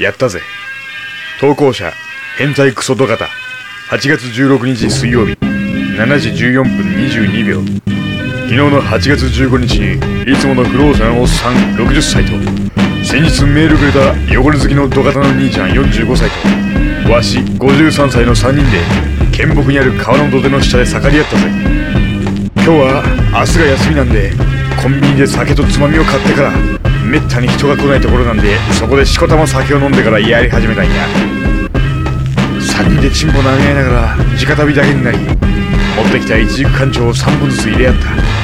やったぜ。投稿者変態クソドガタ8月16日水曜日。7時14分22秒。昨日の8月15日にいつもの不老者のおっさん60歳と。先日メールくれた汚れ好きのドガタの兄ちゃん45歳と。わし53歳の3人で県北にある川の土手の下で盛り合ったぜ。今日は明日が休みなんでコンビニで酒とつまみを買ってから。めったに人が来ないところなんでそこでしこたま酒を飲んでからやり始めたんや。3人でチンポ舐め合いながら直旅だけになり持ってきた一軸艦長を3本ずつ入れ合った。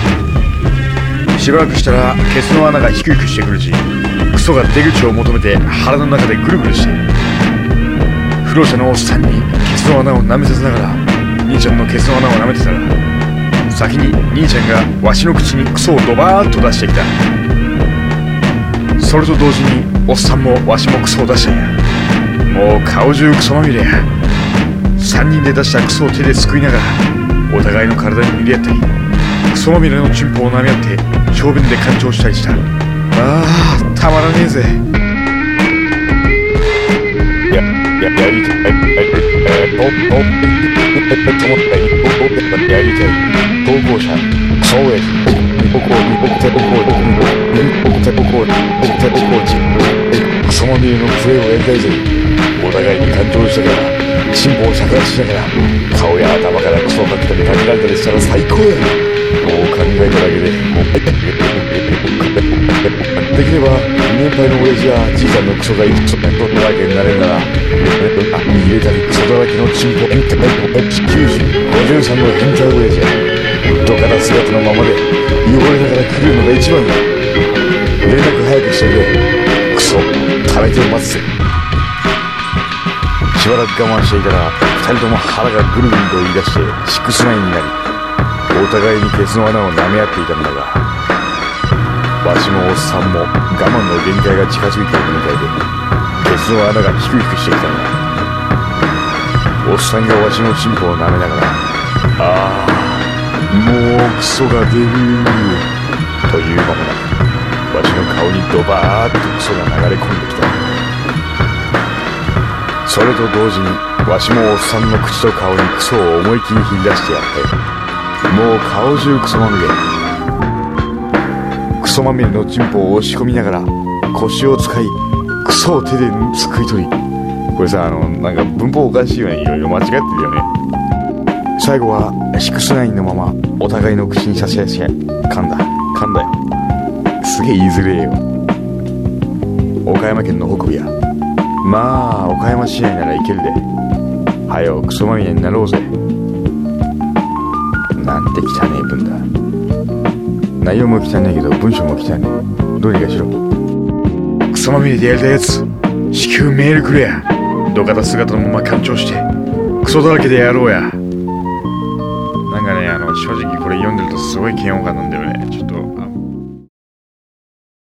しばらくしたらケツの穴がヒクヒクしてくるしクソが出口を求めて腹の中でぐるぐるしている不老者のおっさんにケツの穴を舐めさせながら兄ちゃんのケツの穴を舐めてたら先に兄ちゃんがわしの口にクソをドバーッと出してきた。それと同時におっさんもわしもクソを出したんや。もう顔中クソまみれ。や3人で出したクソを手ですくいながらお互いの体に入れ合ったりクソまみれのチンポを舐め合って長弁で干潮したりした。あーたまらねえぜ。や、や、やりたい、えー、お、お、と思ったり、お、お、やりたい、投稿者、クソ親父、お、お、お、お、お、て、お、お、お、お、お、て、お、お、お、て、お、お、ち、クソまみれのプレーをやりたいぜ。お互いに感情したから、チンポを逆立ちしながら、顔や頭からクソをかけたりかけられたりしたら最高や。もう考えただけで、もう、できれば、年配の親父やじいちゃんのクソがいくつもとるわけになれるなら、入れたりクソだらけのチンポ、90、53の変態親父や、どかな姿のままで、汚れながら来るのが一番だ。食べて待つ。しばらく我慢していたら、二人とも腹がぐるぐると言い出して、シックスナインになり、お互いにケツの穴を舐め合っていたのだが、わしもおっさんも我慢の限界が近づいているみたいで、ケツの穴がヒクヒクしてきたのだ。おっさんがわしのチンポを舐めながら、ああ、もうクソが出る、という間もな、わしの顔にドバーッとクソが流れ込んできた。それと同時に、わしもおっさんの口と顔にクソを思い切り引き出してやって、もう顔中クソまみれ。クソまみれのチンポを押し込みながら腰を使いクソを手ですくい取りこれさあのなんか文法おかしいよねいろいろ間違ってるよね最後はシックスナインのままお互いの口に差し出し噛んだ噛んだげえ言いづれえよ。岡山県の北部や。まあ岡山市内ならいけるで。はよクソまみれになろうぜ。なんて汚ねえ文だ。内容も汚ねえけど文章も汚ねえどうにかしろ。クソまみれでやりたいやつ。至急メールくれや。土方姿のまま干潮して。クソだらけでやろうや。なんかねあの正直これ読んでるとすごい嫌悪感なんだよね。ちょっと